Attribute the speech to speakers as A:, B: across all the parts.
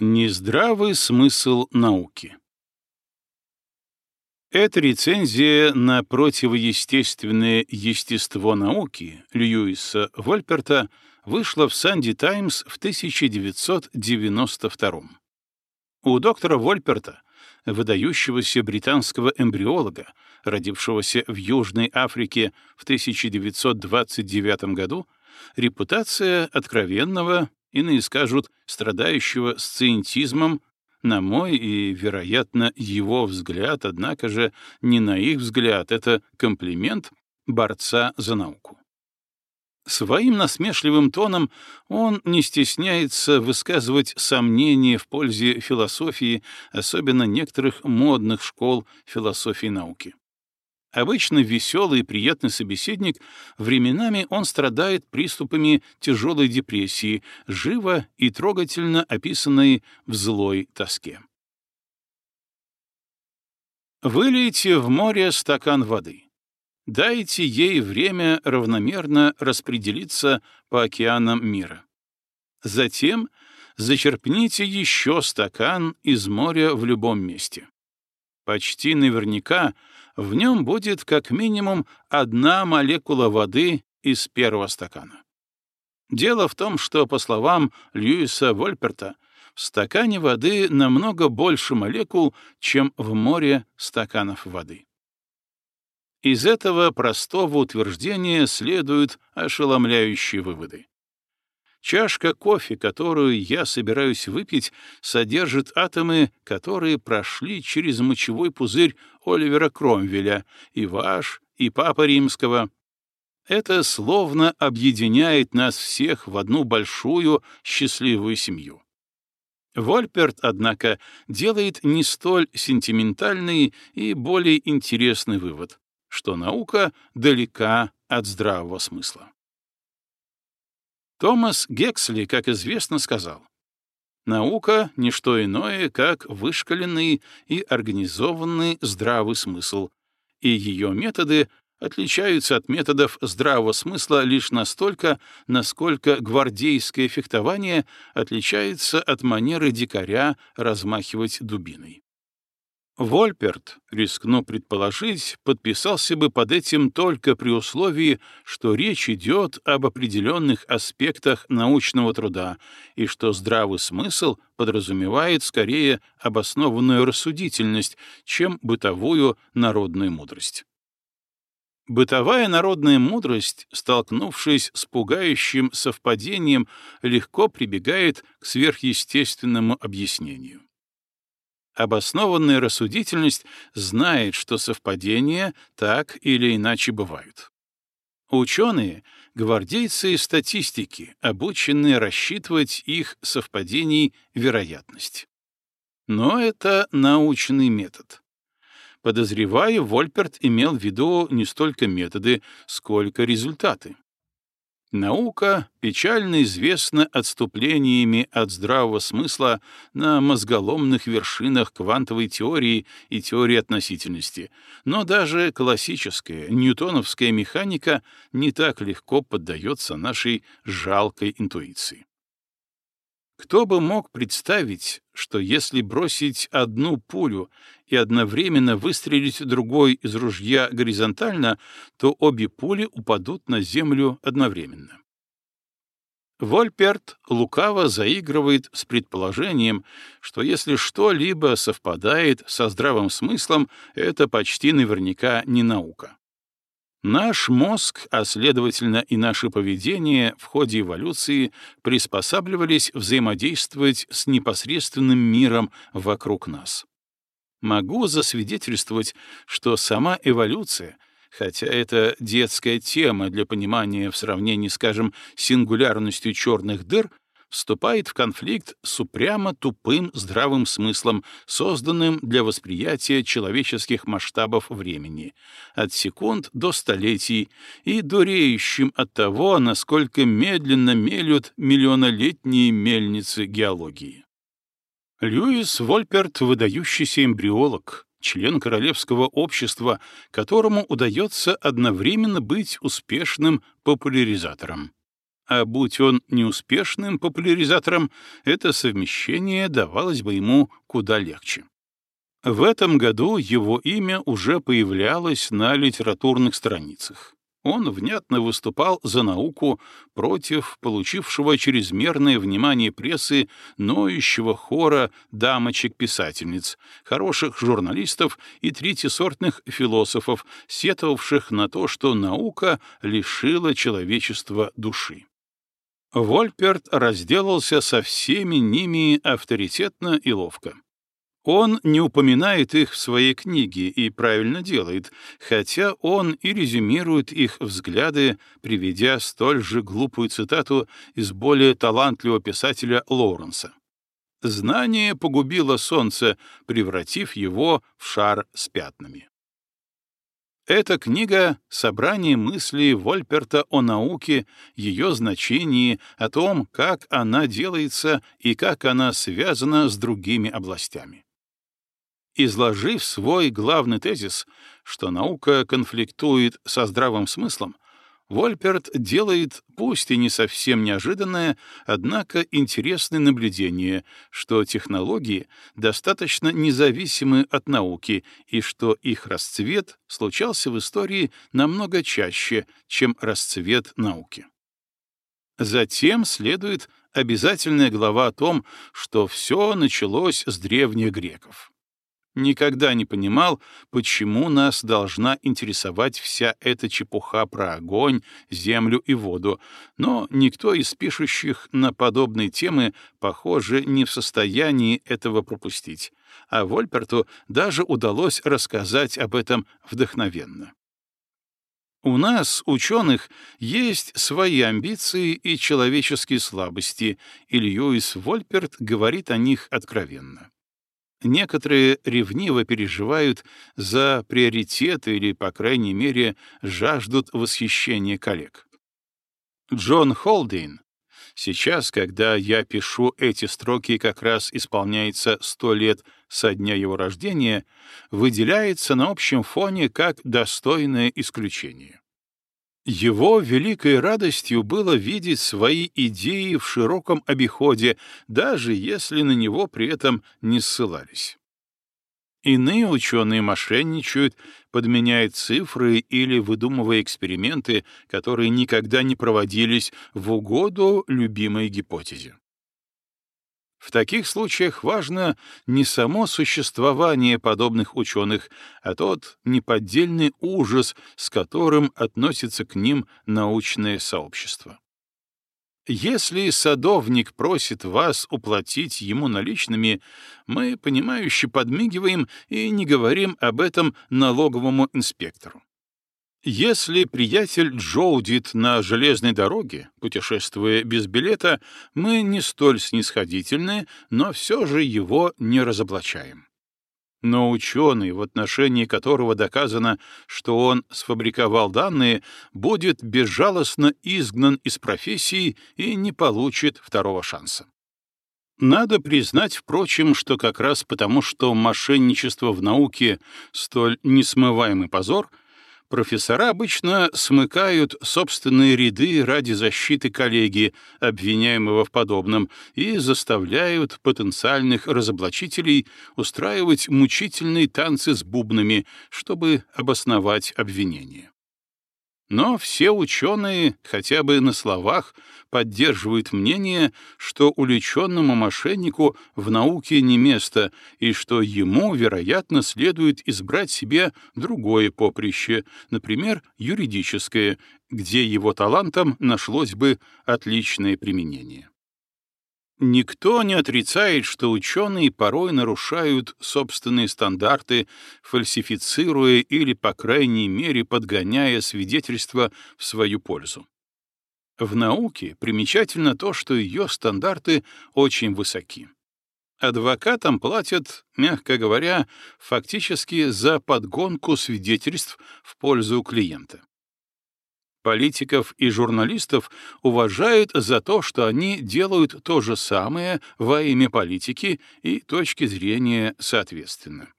A: Нездравый смысл науки Эта рецензия на противоестественное естество науки Льюиса Вольперта вышла в «Санди Таймс» в 1992 У доктора Вольперта, выдающегося британского эмбриолога, родившегося в Южной Африке в 1929 году, репутация откровенного иные скажут, страдающего сциентизмом, на мой и, вероятно, его взгляд, однако же не на их взгляд, это комплимент борца за науку. Своим насмешливым тоном он не стесняется высказывать сомнения в пользе философии, особенно некоторых модных школ философии науки. Обычно веселый и приятный собеседник, временами он страдает приступами тяжелой депрессии, живо и трогательно описанной в злой тоске. Вылейте в море стакан воды. Дайте ей время равномерно распределиться по океанам мира. Затем зачерпните еще стакан из моря в любом месте. Почти наверняка в нем будет как минимум одна молекула воды из первого стакана. Дело в том, что, по словам Льюиса Вольперта, в стакане воды намного больше молекул, чем в море стаканов воды. Из этого простого утверждения следуют ошеломляющие выводы. Чашка кофе, которую я собираюсь выпить, содержит атомы, которые прошли через мочевой пузырь Оливера Кромвеля, и ваш, и Папа Римского. Это словно объединяет нас всех в одну большую счастливую семью. Вольперт, однако, делает не столь сентиментальный и более интересный вывод, что наука далека от здравого смысла. Томас Гексли, как известно, сказал, «Наука — не что иное, как вышкаленный и организованный здравый смысл, и ее методы отличаются от методов здравого смысла лишь настолько, насколько гвардейское фехтование отличается от манеры дикаря размахивать дубиной. Вольперт, рискну предположить, подписался бы под этим только при условии, что речь идет об определенных аспектах научного труда и что здравый смысл подразумевает скорее обоснованную рассудительность, чем бытовую народную мудрость. Бытовая народная мудрость, столкнувшись с пугающим совпадением, легко прибегает к сверхъестественному объяснению. Обоснованная рассудительность знает, что совпадения так или иначе бывают. Ученые — гвардейцы статистики, обученные рассчитывать их совпадений вероятность. Но это научный метод. Подозреваю, Вольперт имел в виду не столько методы, сколько результаты. Наука печально известна отступлениями от здравого смысла на мозголомных вершинах квантовой теории и теории относительности, но даже классическая ньютоновская механика не так легко поддается нашей жалкой интуиции. Кто бы мог представить, что если бросить одну пулю и одновременно выстрелить другой из ружья горизонтально, то обе пули упадут на землю одновременно? Вольперт лукаво заигрывает с предположением, что если что-либо совпадает со здравым смыслом, это почти наверняка не наука. Наш мозг, а следовательно и наше поведение в ходе эволюции приспосабливались взаимодействовать с непосредственным миром вокруг нас. Могу засвидетельствовать, что сама эволюция, хотя это детская тема для понимания в сравнении, скажем, с сингулярностью черных дыр, вступает в конфликт с упрямо тупым здравым смыслом, созданным для восприятия человеческих масштабов времени, от секунд до столетий, и дуреющим от того, насколько медленно мелют миллионолетние мельницы геологии. Льюис Вольперт — выдающийся эмбриолог, член Королевского общества, которому удается одновременно быть успешным популяризатором. А будь он неуспешным популяризатором, это совмещение давалось бы ему куда легче. В этом году его имя уже появлялось на литературных страницах. Он внятно выступал за науку против получившего чрезмерное внимание прессы ноющего хора дамочек-писательниц, хороших журналистов и третьесортных философов, сетовавших на то, что наука лишила человечества души. Вольперт разделался со всеми ними авторитетно и ловко. Он не упоминает их в своей книге и правильно делает, хотя он и резюмирует их взгляды, приведя столь же глупую цитату из более талантливого писателя Лоуренса. «Знание погубило солнце, превратив его в шар с пятнами». Эта книга — собрание мыслей Вольперта о науке, ее значении, о том, как она делается и как она связана с другими областями. Изложив свой главный тезис, что наука конфликтует со здравым смыслом, Вольперт делает, пусть и не совсем неожиданное, однако интересное наблюдение, что технологии достаточно независимы от науки и что их расцвет случался в истории намного чаще, чем расцвет науки. Затем следует обязательная глава о том, что все началось с древних греков. Никогда не понимал, почему нас должна интересовать вся эта чепуха про огонь, землю и воду, но никто из пишущих на подобные темы, похоже, не в состоянии этого пропустить, а Вольперту даже удалось рассказать об этом вдохновенно. У нас, ученых, есть свои амбиции и человеческие слабости, и Льюис Вольперт говорит о них откровенно. Некоторые ревниво переживают за приоритеты или, по крайней мере, жаждут восхищения коллег. Джон Холдейн, сейчас, когда я пишу эти строки, как раз исполняется сто лет со дня его рождения, выделяется на общем фоне как достойное исключение. Его великой радостью было видеть свои идеи в широком обиходе, даже если на него при этом не ссылались. Иные ученые мошенничают, подменяя цифры или выдумывая эксперименты, которые никогда не проводились в угоду любимой гипотезе. В таких случаях важно не само существование подобных ученых, а тот неподдельный ужас, с которым относится к ним научное сообщество. Если садовник просит вас уплатить ему наличными, мы, понимающе подмигиваем и не говорим об этом налоговому инспектору. Если приятель джоудит на железной дороге, путешествуя без билета, мы не столь снисходительны, но все же его не разоблачаем. Но ученый, в отношении которого доказано, что он сфабриковал данные, будет безжалостно изгнан из профессии и не получит второго шанса. Надо признать, впрочем, что как раз потому, что мошенничество в науке — столь несмываемый позор — профессора обычно смыкают собственные ряды ради защиты коллеги, обвиняемого в подобном, и заставляют потенциальных разоблачителей устраивать мучительные танцы с бубнами, чтобы обосновать обвинение. Но все ученые, хотя бы на словах, поддерживают мнение, что уличенному мошеннику в науке не место и что ему, вероятно, следует избрать себе другое поприще, например, юридическое, где его талантам нашлось бы отличное применение. Никто не отрицает, что ученые порой нарушают собственные стандарты, фальсифицируя или, по крайней мере, подгоняя свидетельства в свою пользу. В науке примечательно то, что ее стандарты очень высоки. Адвокатам платят, мягко говоря, фактически за подгонку свидетельств в пользу клиента. Политиков и журналистов уважают за то, что они делают то же самое во имя политики и точки зрения соответственно.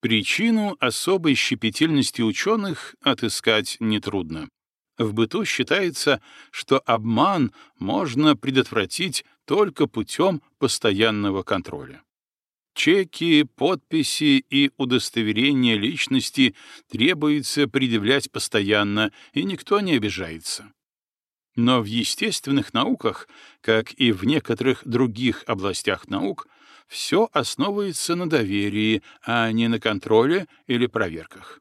A: Причину особой щепетильности ученых отыскать нетрудно. В быту считается, что обман можно предотвратить только путем постоянного контроля. Чеки, подписи и удостоверения личности требуется предъявлять постоянно, и никто не обижается. Но в естественных науках, как и в некоторых других областях наук, все основывается на доверии, а не на контроле или проверках.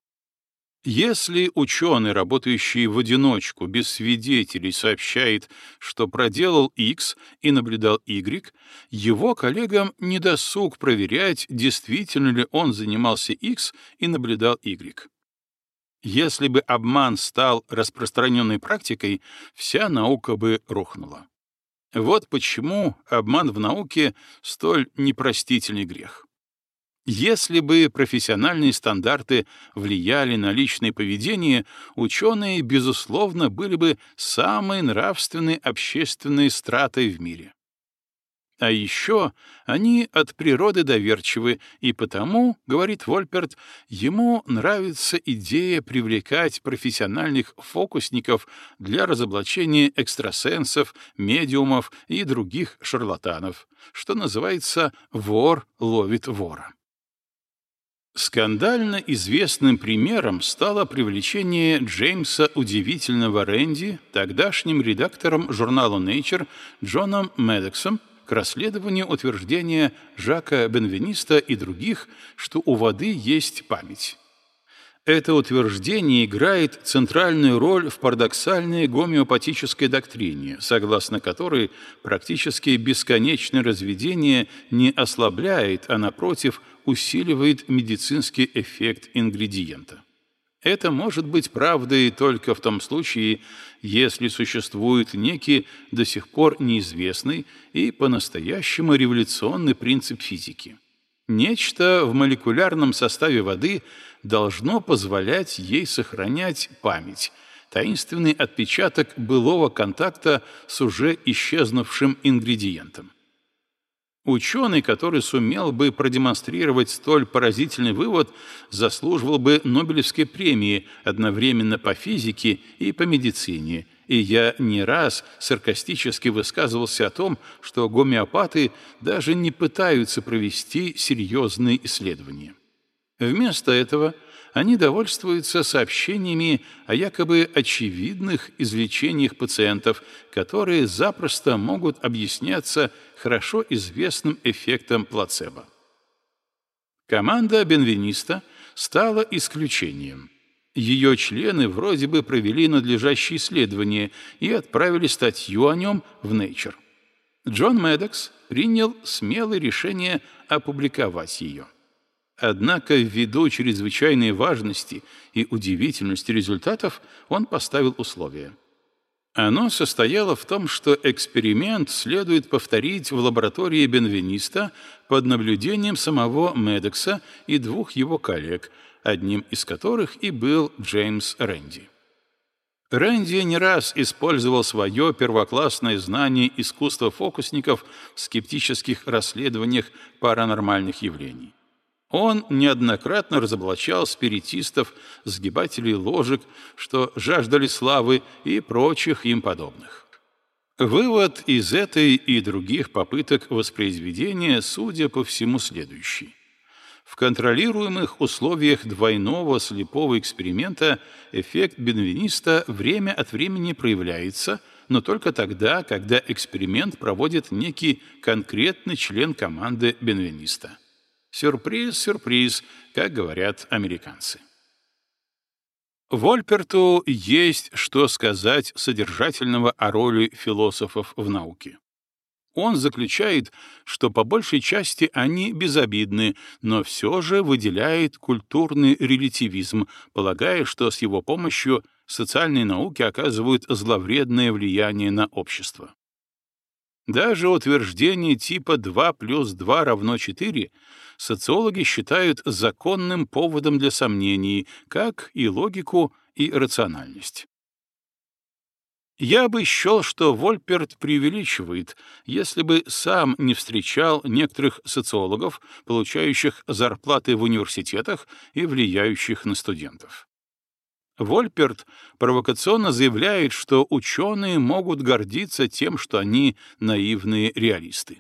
A: Если ученый, работающий в одиночку, без свидетелей, сообщает, что проделал X и наблюдал Y, его коллегам не досуг проверять, действительно ли он занимался X и наблюдал Y. Если бы обман стал распространенной практикой, вся наука бы рухнула. Вот почему обман в науке — столь непростительный грех. Если бы профессиональные стандарты влияли на личное поведение, ученые, безусловно, были бы самой нравственной общественной стратой в мире. А еще они от природы доверчивы, и потому, говорит Вольперт, ему нравится идея привлекать профессиональных фокусников для разоблачения экстрасенсов, медиумов и других шарлатанов, что называется «вор ловит вора». Скандально известным примером стало привлечение Джеймса Удивительного Рэнди тогдашним редактором журнала Nature Джоном Медексом к расследованию утверждения Жака Бенвениста и других, что у воды есть память. Это утверждение играет центральную роль в парадоксальной гомеопатической доктрине, согласно которой практически бесконечное разведение не ослабляет, а напротив усиливает медицинский эффект ингредиента. Это может быть правдой только в том случае, если существует некий до сих пор неизвестный и по-настоящему революционный принцип физики. Нечто в молекулярном составе воды должно позволять ей сохранять память, таинственный отпечаток былого контакта с уже исчезнувшим ингредиентом. Ученый, который сумел бы продемонстрировать столь поразительный вывод, заслуживал бы Нобелевской премии одновременно по физике и по медицине, и я не раз саркастически высказывался о том, что гомеопаты даже не пытаются провести серьезные исследования. Вместо этого они довольствуются сообщениями о якобы очевидных излечениях пациентов, которые запросто могут объясняться хорошо известным эффектом плацебо. Команда Бенвениста стала исключением. Ее члены вроде бы провели надлежащие исследования и отправили статью о нем в Nature. Джон Медекс принял смелое решение опубликовать ее. Однако ввиду чрезвычайной важности и удивительности результатов он поставил условие. Оно состояло в том, что эксперимент следует повторить в лаборатории Бенвениста под наблюдением самого Медекса и двух его коллег, одним из которых и был Джеймс Рэнди. Рэнди не раз использовал свое первоклассное знание искусства фокусников в скептических расследованиях паранормальных явлений. Он неоднократно разоблачал спиритистов, сгибателей ложек, что жаждали славы и прочих им подобных. Вывод из этой и других попыток воспроизведения, судя по всему, следующий. В контролируемых условиях двойного слепого эксперимента эффект бенвениста время от времени проявляется, но только тогда, когда эксперимент проводит некий конкретный член команды бенвениста. Сюрприз, сюрприз, как говорят американцы. Вольперту есть что сказать содержательного о роли философов в науке. Он заключает, что по большей части они безобидны, но все же выделяет культурный релятивизм, полагая, что с его помощью социальные науки оказывают зловредное влияние на общество. Даже утверждение типа 2 плюс 2 равно 4 социологи считают законным поводом для сомнений, как и логику и рациональность. Я бы счел, что Вольперт преувеличивает, если бы сам не встречал некоторых социологов, получающих зарплаты в университетах и влияющих на студентов. Вольперт провокационно заявляет, что ученые могут гордиться тем, что они наивные реалисты.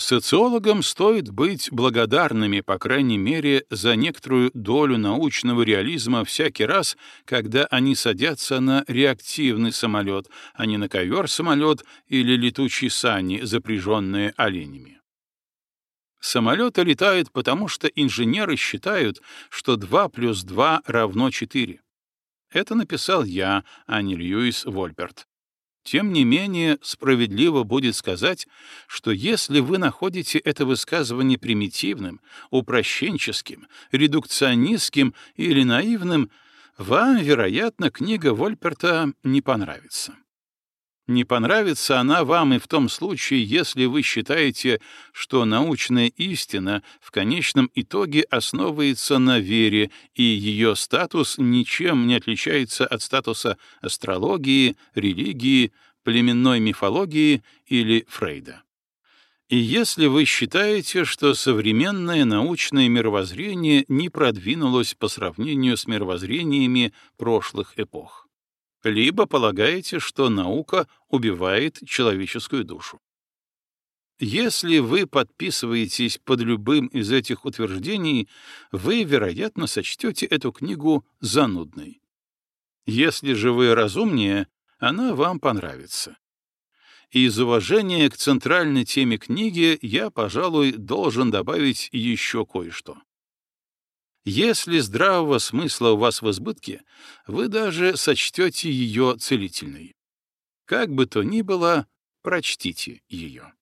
A: Социологам стоит быть благодарными, по крайней мере, за некоторую долю научного реализма всякий раз, когда они садятся на реактивный самолет, а не на ковер-самолет или летучие сани, запряженные оленями. Самолеты летают потому, что инженеры считают, что 2 плюс 2 равно 4. Это написал я, а не Льюис Вольперт. Тем не менее, справедливо будет сказать, что если вы находите это высказывание примитивным, упрощенческим, редукционистским или наивным, вам, вероятно, книга Вольперта не понравится. Не понравится она вам и в том случае, если вы считаете, что научная истина в конечном итоге основывается на вере, и ее статус ничем не отличается от статуса астрологии, религии, племенной мифологии или Фрейда. И если вы считаете, что современное научное мировоззрение не продвинулось по сравнению с мировоззрениями прошлых эпох либо полагаете, что наука убивает человеческую душу. Если вы подписываетесь под любым из этих утверждений, вы, вероятно, сочтете эту книгу занудной. Если же вы разумнее, она вам понравится. из уважения к центральной теме книги я, пожалуй, должен добавить еще кое-что. Если здравого смысла у вас в избытке, вы даже сочтете ее целительной. Как бы то ни было, прочтите ее.